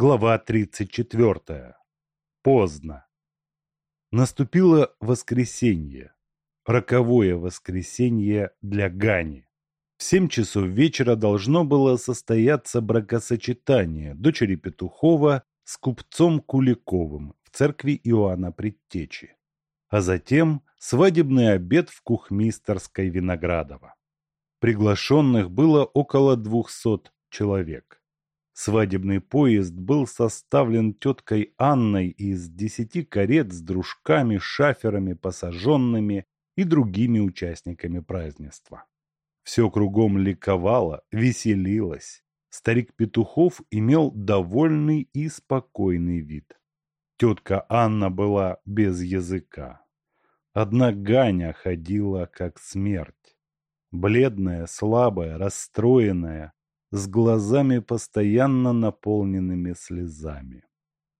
Глава 34. Поздно. Наступило воскресенье. Роковое воскресенье для Гани. В семь часов вечера должно было состояться бракосочетание дочери Петухова с купцом Куликовым в церкви Иоанна Предтечи. А затем свадебный обед в Кухмистерской Виноградово. Приглашенных было около двухсот человек. Свадебный поезд был составлен теткой Анной из десяти карет с дружками, шаферами, посаженными и другими участниками празднества. Все кругом ликовало, веселилось. Старик Петухов имел довольный и спокойный вид. Тетка Анна была без языка. Одна Ганя ходила как смерть. Бледная, слабая, расстроенная, с глазами постоянно наполненными слезами.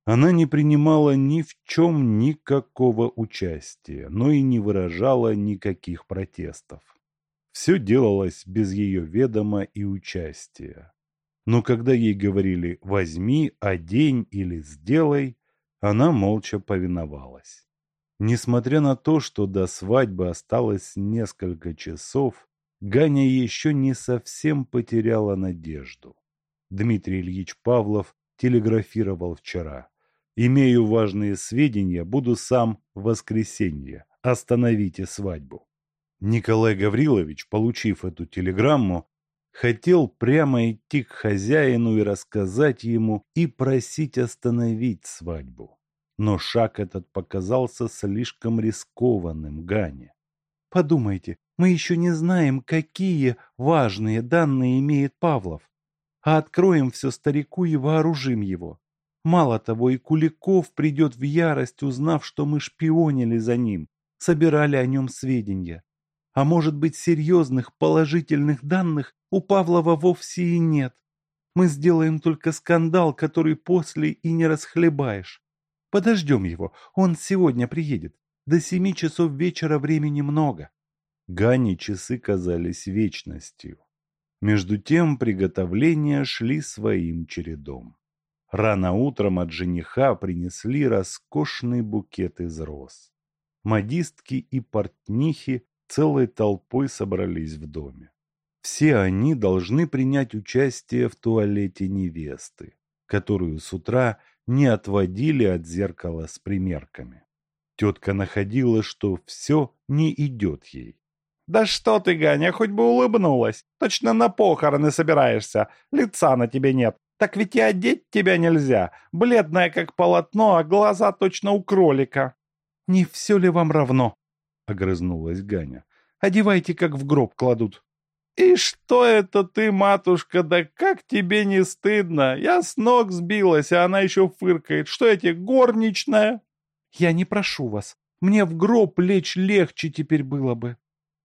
Она не принимала ни в чем никакого участия, но и не выражала никаких протестов. Все делалось без ее ведома и участия. Но когда ей говорили «возьми», «одень» или «сделай», она молча повиновалась. Несмотря на то, что до свадьбы осталось несколько часов, Ганя еще не совсем потеряла надежду. Дмитрий Ильич Павлов телеграфировал вчера. «Имею важные сведения, буду сам в воскресенье. Остановите свадьбу». Николай Гаврилович, получив эту телеграмму, хотел прямо идти к хозяину и рассказать ему и просить остановить свадьбу. Но шаг этот показался слишком рискованным Гане. «Подумайте, мы еще не знаем, какие важные данные имеет Павлов. А откроем все старику и вооружим его. Мало того, и Куликов придет в ярость, узнав, что мы шпионили за ним, собирали о нем сведения. А может быть, серьезных положительных данных у Павлова вовсе и нет. Мы сделаем только скандал, который после и не расхлебаешь. Подождем его, он сегодня приедет. До семи часов вечера времени много. Гане часы казались вечностью. Между тем приготовления шли своим чередом. Рано утром от жениха принесли роскошный букет из роз. Модистки и портнихи целой толпой собрались в доме. Все они должны принять участие в туалете невесты, которую с утра не отводили от зеркала с примерками. Тетка находила, что все не идет ей. «Да что ты, Ганя, хоть бы улыбнулась. Точно на похороны собираешься. Лица на тебе нет. Так ведь и одеть тебя нельзя. Бледная, как полотно, а глаза точно у кролика». «Не все ли вам равно?» — огрызнулась Ганя. «Одевайте, как в гроб кладут». «И что это ты, матушка, да как тебе не стыдно? Я с ног сбилась, а она еще фыркает. Что эти, горничная?» «Я не прошу вас. Мне в гроб лечь легче теперь было бы».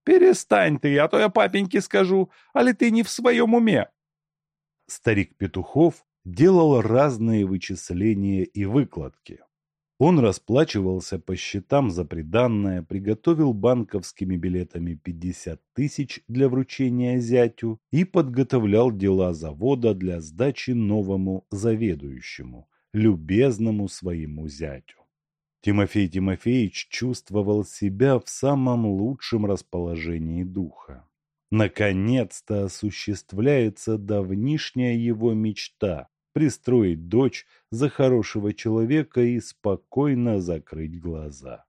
«Перестань ты, а то я папеньке скажу, а ли ты не в своем уме?» Старик Петухов делал разные вычисления и выкладки. Он расплачивался по счетам за приданное, приготовил банковскими билетами 50 тысяч для вручения зятю и подготовлял дела завода для сдачи новому заведующему, любезному своему зятю. Тимофей Тимофеевич чувствовал себя в самом лучшем расположении духа. Наконец-то осуществляется давнишняя его мечта – пристроить дочь за хорошего человека и спокойно закрыть глаза.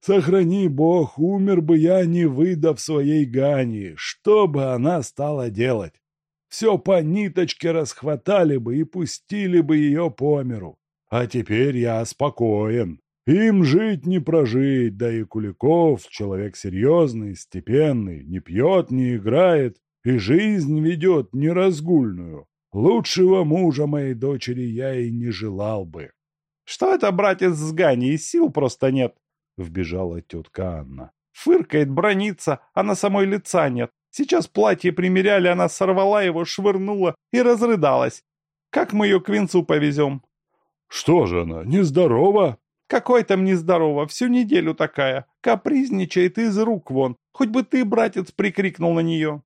«Сохрани Бог, умер бы я, не выдав своей Гани, что бы она стала делать? Все по ниточке расхватали бы и пустили бы ее по миру. А теперь я спокоен, им жить не прожить, да и Куликов человек серьезный, степенный, не пьет, не играет и жизнь ведет неразгульную. Лучшего мужа моей дочери я и не желал бы. — Что это, братец с Ганей, сил просто нет? — вбежала тетка Анна. — Фыркает, бронится, а на самой лица нет. Сейчас платье примеряли, она сорвала его, швырнула и разрыдалась. Как мы ее к венцу повезем? — Что же она, нездорова? Какой там нездорово, всю неделю такая. Капризничает из рук вон. Хоть бы ты, братец, прикрикнул на нее.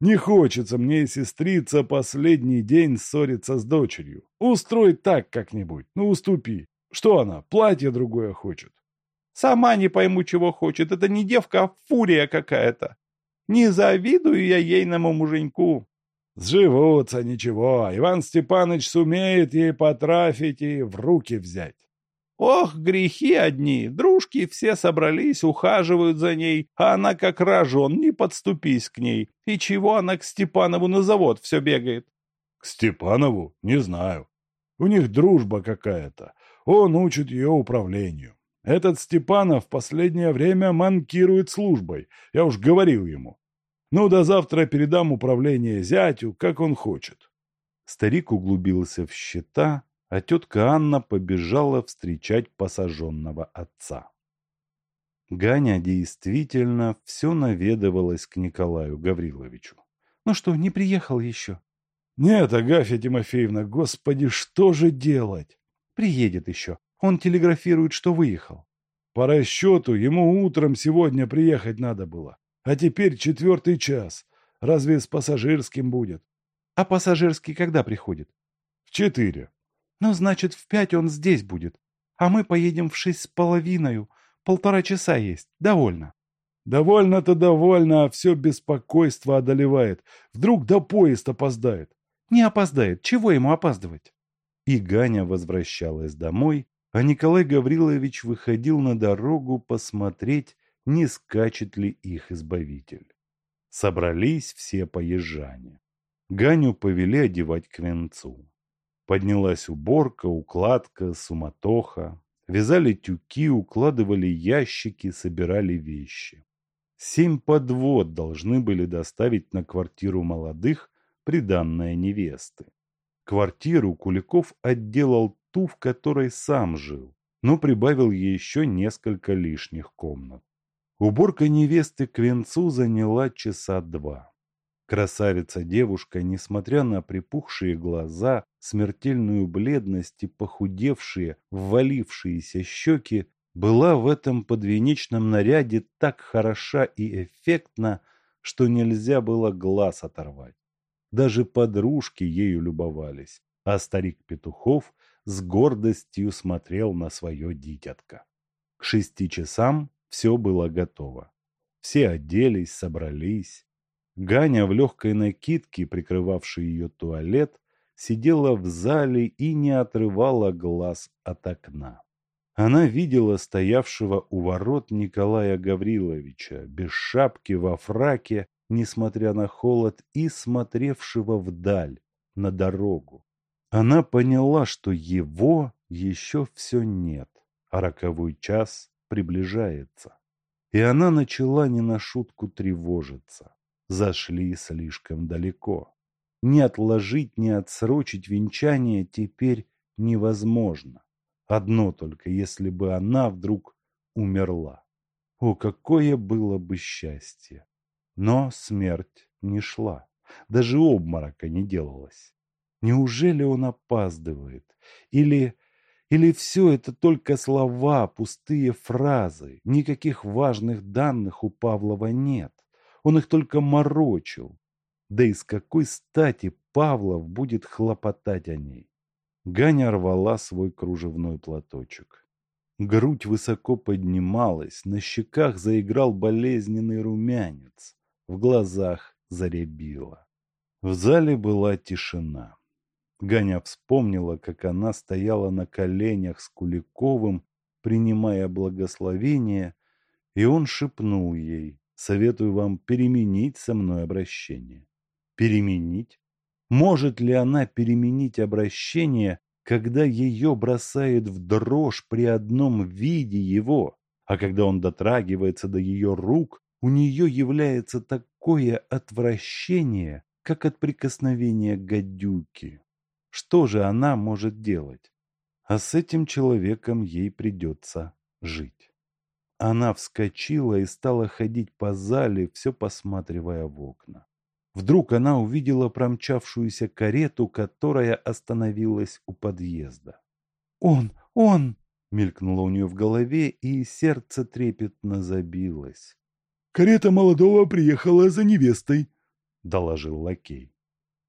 Не хочется мне, сестрица, последний день ссориться с дочерью. Устрой так как-нибудь, ну уступи. Что она, платье другое хочет? Сама не пойму, чего хочет. Это не девка, а фурия какая-то. Не завидую я ейному муженьку. Сживутся, ничего. Иван Степанович сумеет ей потрафить и в руки взять. Ох, грехи одни. Дружки все собрались, ухаживают за ней, а она как рожон, не подступись к ней. И чего она к Степанову на завод все бегает? К Степанову? Не знаю. У них дружба какая-то. Он учит ее управлению. Этот Степанов в последнее время манкирует службой. Я уж говорил ему. Ну, до завтра передам управление зятю, как он хочет. Старик углубился в счета, а тетка Анна побежала встречать посаженного отца. Ганя действительно все наведывалась к Николаю Гавриловичу. «Ну что, не приехал еще?» «Нет, Агафья Тимофеевна, господи, что же делать?» «Приедет еще. Он телеграфирует, что выехал». «По расчету ему утром сегодня приехать надо было. А теперь четвертый час. Разве с пассажирским будет? А пассажирский когда приходит? В четыре. Ну, значит, в пять он здесь будет. А мы поедем в шесть с половиной. Полтора часа есть. Довольно. Довольно-то довольно, а все беспокойство одолевает. Вдруг до поезд опоздает. Не опоздает. Чего ему опаздывать? И Ганя возвращалась домой, а Николай Гаврилович выходил на дорогу посмотреть, не скачет ли их избавитель. Собрались все поезжане. Ганю повели одевать к венцу. Поднялась уборка, укладка, суматоха. Вязали тюки, укладывали ящики, собирали вещи. Семь подвод должны были доставить на квартиру молодых приданная невесты. Квартиру Куликов отделал ту, в которой сам жил, но прибавил еще несколько лишних комнат. Уборка невесты к венцу заняла часа два. Красавица-девушка, несмотря на припухшие глаза, смертельную бледность и похудевшие, ввалившиеся щеки, была в этом подвенечном наряде так хороша и эффектна, что нельзя было глаз оторвать. Даже подружки ею любовались, а старик Петухов с гордостью смотрел на свое дитятко. К шести часам все было готово. Все оделись, собрались. Ганя в легкой накидке, прикрывавшей ее туалет, сидела в зале и не отрывала глаз от окна. Она видела стоявшего у ворот Николая Гавриловича, без шапки во фраке, несмотря на холод, и смотревшего вдаль, на дорогу. Она поняла, что его еще все нет, а роковой час приближается. И она начала не на шутку тревожиться. Зашли слишком далеко. Не отложить, не отсрочить венчание теперь невозможно. Одно только, если бы она вдруг умерла. О, какое было бы счастье! Но смерть не шла, даже обморока не делалось. Неужели он опаздывает? Или или все это только слова, пустые фразы? Никаких важных данных у Павлова нет. Он их только морочил. Да и с какой стати Павлов будет хлопотать о ней? Ганя рвала свой кружевной платочек. Грудь высоко поднималась, на щеках заиграл болезненный румянец, в глазах заребило. В зале была тишина. Ганя вспомнила, как она стояла на коленях с Куликовым, принимая благословение, и он шепнул ей, советую вам переменить со мной обращение. Переменить? Может ли она переменить обращение, когда ее бросает в дрожь при одном виде его, а когда он дотрагивается до ее рук, у нее является такое отвращение, как от прикосновения гадюки? Что же она может делать? А с этим человеком ей придется жить. Она вскочила и стала ходить по зале, все посматривая в окна. Вдруг она увидела промчавшуюся карету, которая остановилась у подъезда. «Он! Он!» — мелькнуло у нее в голове, и сердце трепетно забилось. «Карета молодого приехала за невестой», — доложил лакей.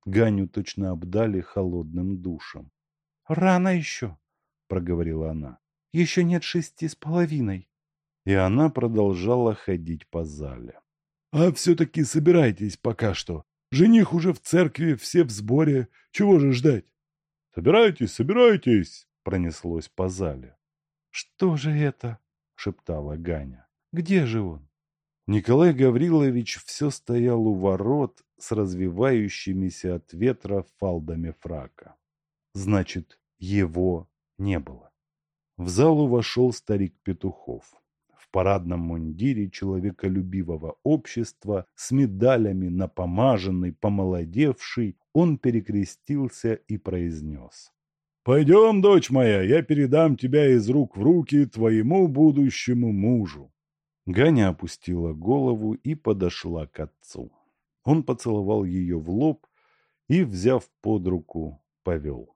Ганю точно обдали холодным душем. «Рано еще», — проговорила она. «Еще нет шести с половиной». И она продолжала ходить по зале. «А все-таки собирайтесь пока что. Жених уже в церкви, все в сборе. Чего же ждать?» «Собирайтесь, собирайтесь!» — пронеслось по зале. «Что же это?» — шептала Ганя. «Где же он?» Николай Гаврилович все стоял у ворот с развивающимися от ветра фалдами фрака. Значит, его не было. В залу вошел старик Петухов. Парадном мундире человеколюбивого общества с медалями напомаженный, помолодевший, он перекрестился и произнес. «Пойдем, дочь моя, я передам тебя из рук в руки твоему будущему мужу». Ганя опустила голову и подошла к отцу. Он поцеловал ее в лоб и, взяв под руку, повел.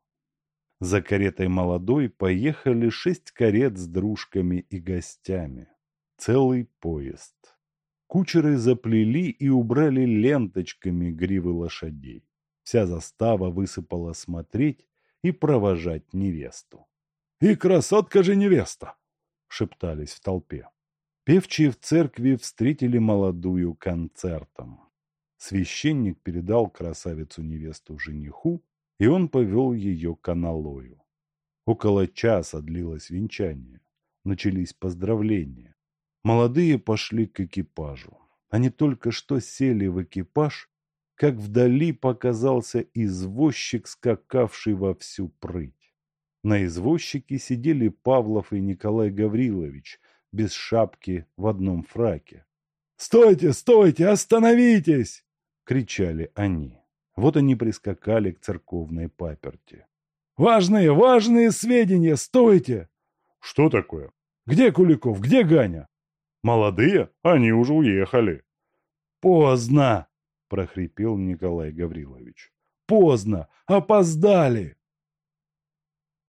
За каретой молодой поехали шесть карет с дружками и гостями. Целый поезд. Кучеры заплели и убрали ленточками гривы лошадей. Вся застава высыпала смотреть и провожать невесту. «И красотка же невеста!» — шептались в толпе. Певчие в церкви встретили молодую концертом. Священник передал красавицу-невесту жениху, и он повел ее к аналою. Около часа длилось венчание. Начались поздравления. Молодые пошли к экипажу. Они только что сели в экипаж, как вдали показался извозчик, скакавший во всю прыть. На извозчике сидели Павлов и Николай Гаврилович, без шапки в одном фраке. «Стойте, стойте, остановитесь!» — кричали они. Вот они прискакали к церковной паперти. «Важные, важные сведения! Стойте!» «Что такое?» «Где Куликов? Где Ганя?» «Молодые? Они уже уехали». «Поздно!» — прохрипел Николай Гаврилович. «Поздно! Опоздали!»